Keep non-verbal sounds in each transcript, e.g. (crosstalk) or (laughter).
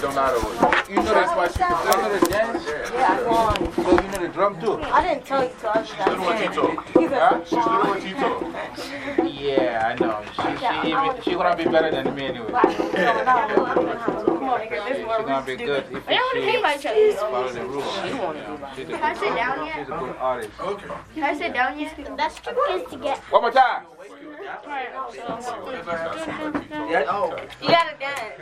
don't matter what. You know that's why she can play. You know the dance? Yeah, I won. So you know the drum too? I didn't tell you till I was She's little with Tito. Huh? She's little with Tito. Yeah, I know. She, she, even, she gonna be better than me anyway. (laughs) Come on, nigga, this She's is where gonna we be do. good if They don't she want to by each other. follow the rules. She wanna do She's Can I sit down yet? she's a good artist. Okay. Can I sit down yet? That's two kids to get. One more time. You gotta dance.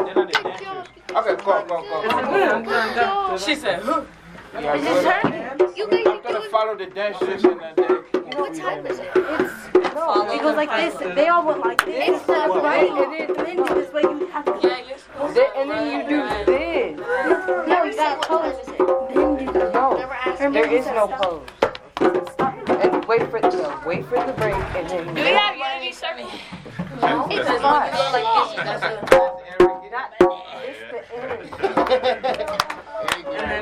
Okay, go, go, go. She said, Yeah, go. You guys I'm gonna follow the dancers and then. What time is it? It's, no, it goes like this. They all went like this. It's not right. And then you this way you have to. yeah, you're supposed Th- And then you do this. No, you gotta pose. Then do the No, there is no pose. And wait for, no, wait for the break and then. Do we have unity serving? It's Because when you go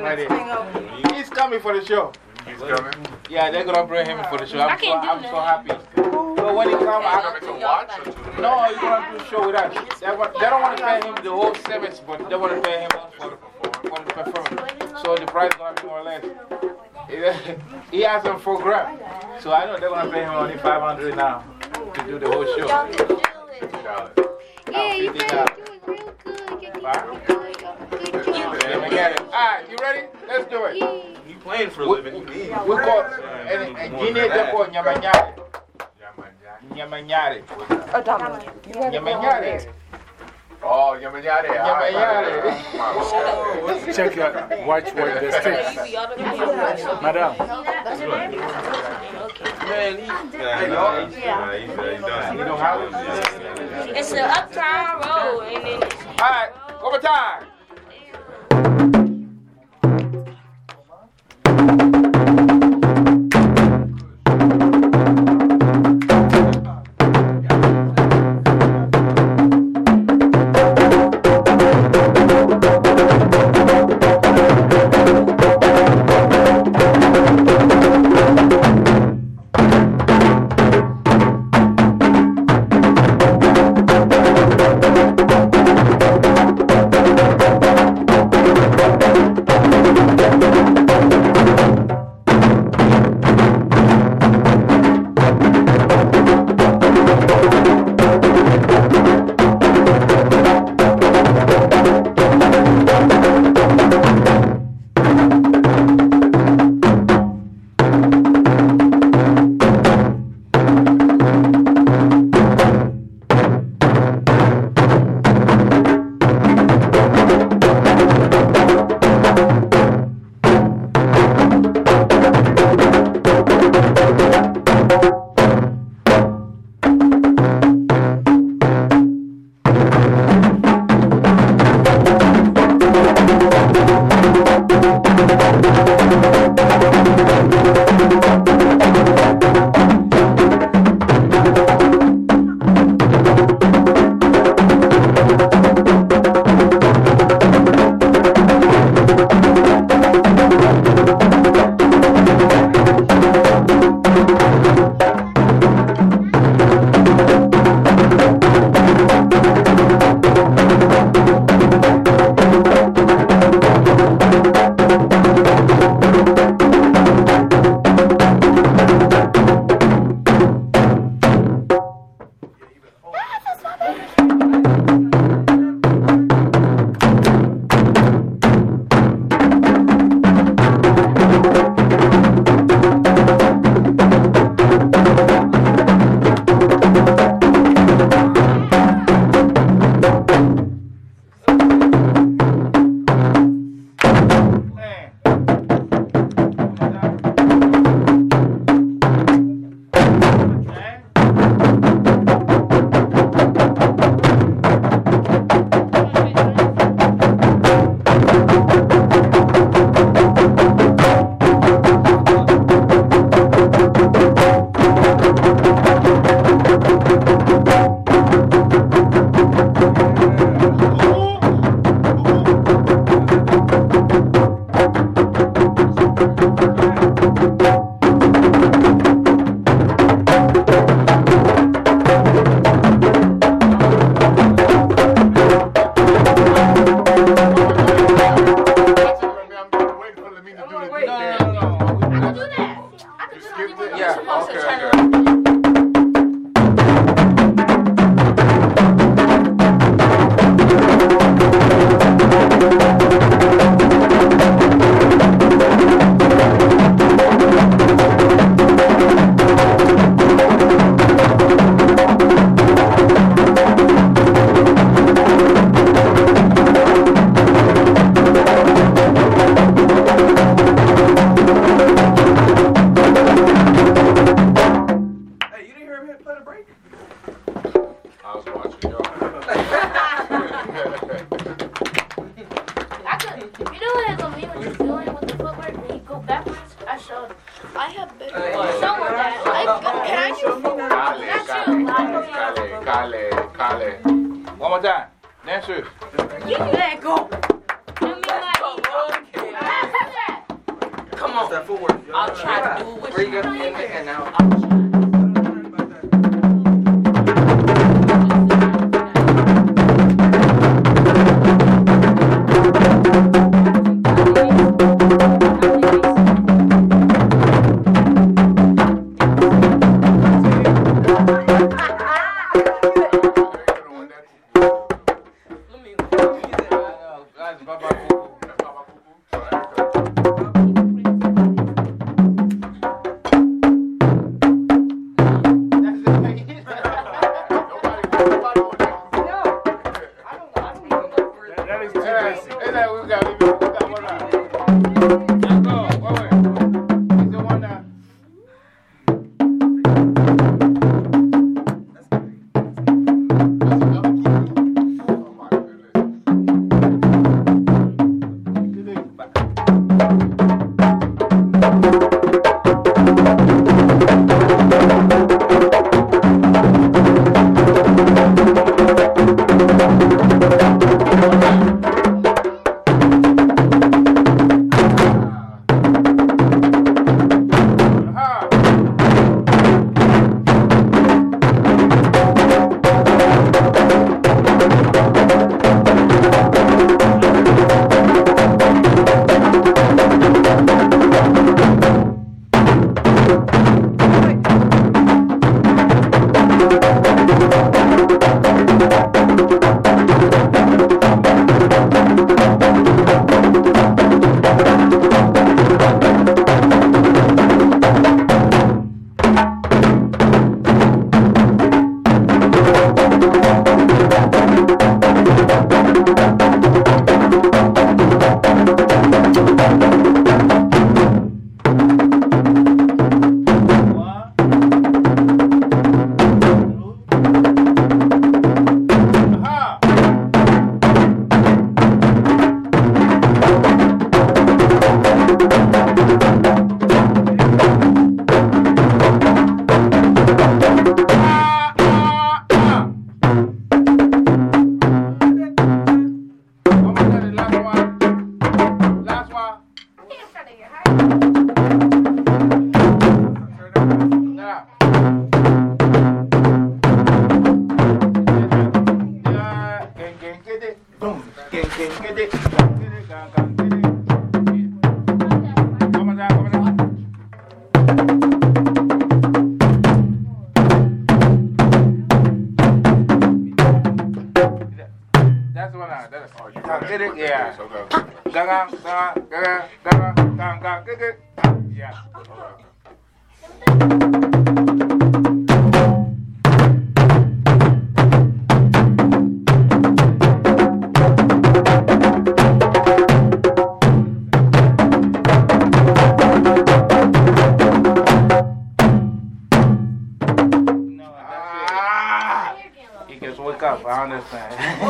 like this, you He's coming for the show. He's coming. Yeah, they're gonna bring him for the show. I'm, I can't so, do I'm so happy. So when he comes, I, Coming to watch or to no, he's gonna do a show with us. They, they don't want to pay him the whole service, but they want to pay him for the, for the performance. So the price is gonna be more or less. (laughs) He has some program. So I know they're gonna pay him only 500 now to do the whole show. Yeah, you $50. guys are doing real good. You're Wow. doing good job. Good job. Let me get it. Alright, you ready? Let's do it. He playing for a living. He needs. We call and and Guinea they call Nyamanyare. Nyamanyare. Oh, Dominic, you gotta go over Nyamanyare. there. Oh, Yamanyare. Nyamanyare. Ah, (laughs) Check your watch what this takes. Madam. Man, he, you know how? It's an uptown road, and then it's Alright, one more time. Chega no canal. Yeah. it, yeah. Gaga, gaga, gaga, gaga, gaga, gaga, yeah. I understand. (laughs)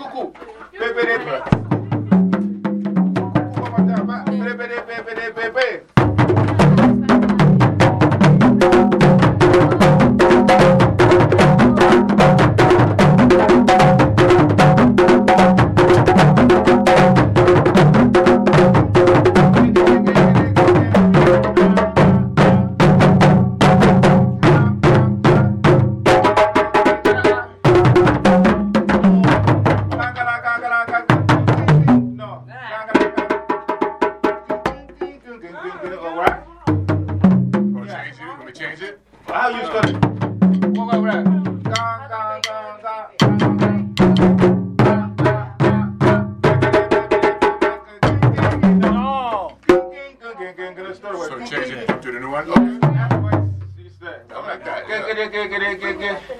kuku, pepereba. So change it to the new one? Okay. That's what she said. I like that.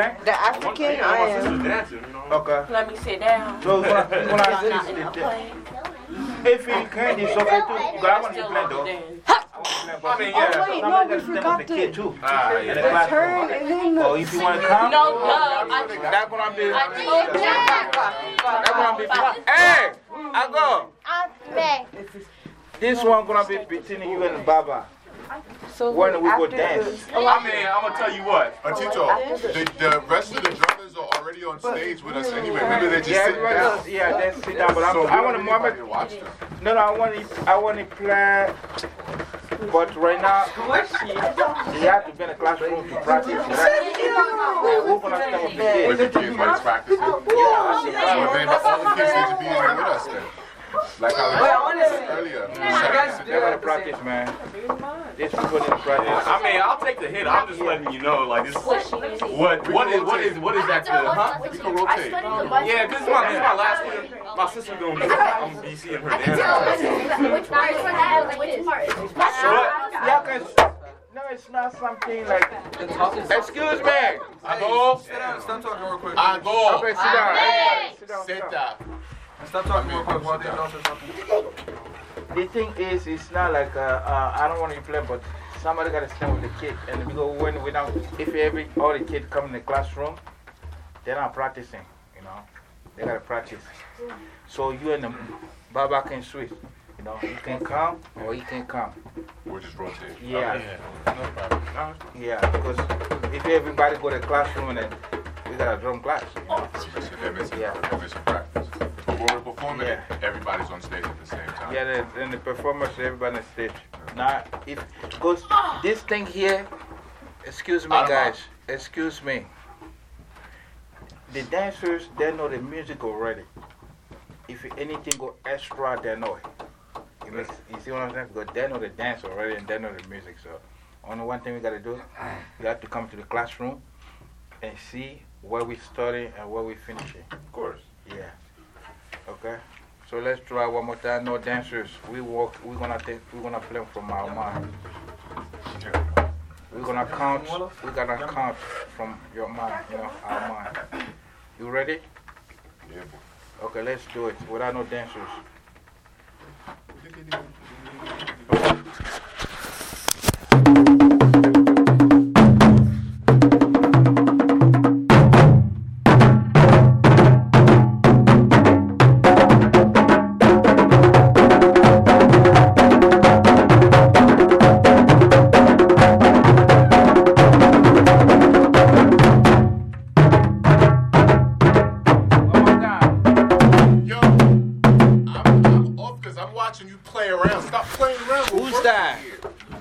You gonna plan? The African, I am. Okay. Let me sit down. So, you gonna, you gonna Y'all not assist in the, the the, if you can, it's okay too. But I want to Still plan though. the I dance. want to plan, but Oh, wait, no, we forgot the to kid too. Ah, the yeah. classroom. turn and then Or the. if you want to come, No, no, I that's gonna be. I That's gonna be. Hey, I go. This one gonna be between you and Baba. So When we go after dance. the- I mean, I'm gonna tell you what. Antito, the, the rest of the drummers are already on stage with us anyway. Remember, they're just Yeah, sitting everybody down. else, yeah, they sit down. But I'm, So I want to need anybody to watch them. No, no, I want to, I want to play. But right now, he has to be in the classroom to practice. Right? We're going to stand with the With the kids. kids when it's practicing. So then all the kids need to be in there with us then. Like how we said earlier. They got to practice, man. These people need to practice. I mean, I'll take the hit. I'm just letting you know, like, this, is what, what is, what is, what is that to, huh? We can rotate. Yeah, this is my, this is my last one. My sister's gonna be, I'm gonna her dance. Which part is that? Which part is But y'all can. No, it's not something like. Excuse me. I go. Sit down stop talking real quick. I go. Okay, sit down. Sit down. Sit sit down. Down. Stop talking real quick while they don't say something. The thing is, it's not like uh, uh, I don't want to play, but somebody got to stand with the kid. And because when we don't, if every all the kids come in the classroom, they're not practicing, you know. They got to practice. So you and the Baba can switch. You know, he can come or he can come. We'll just rotate. Yeah. No. Yeah, because if everybody go to the classroom and then we got a drum class. You know? They're Yeah. They're missing practice. when we're performing it, everybody's on stage at the same time. Yeah, the, then the performers, everybody on stage. Now, it goes, this thing here, excuse me, guys, excuse me. The dancers, they know the music already. If anything go extra, they know it. You, you see what I'm saying? Because they know the dance already and they know the music. So, only one thing we got to do, you have to come to the classroom and see where we starting and where we finishing. Of course. Yeah. Okay. So let's try one more time. No dancers. We walk. We're gonna take. We're gonna play from our mind. We're gonna count. We're gonna count from your mind. You know, our mind. You ready? Yeah, boy. Okay. Let's do it without no dancers.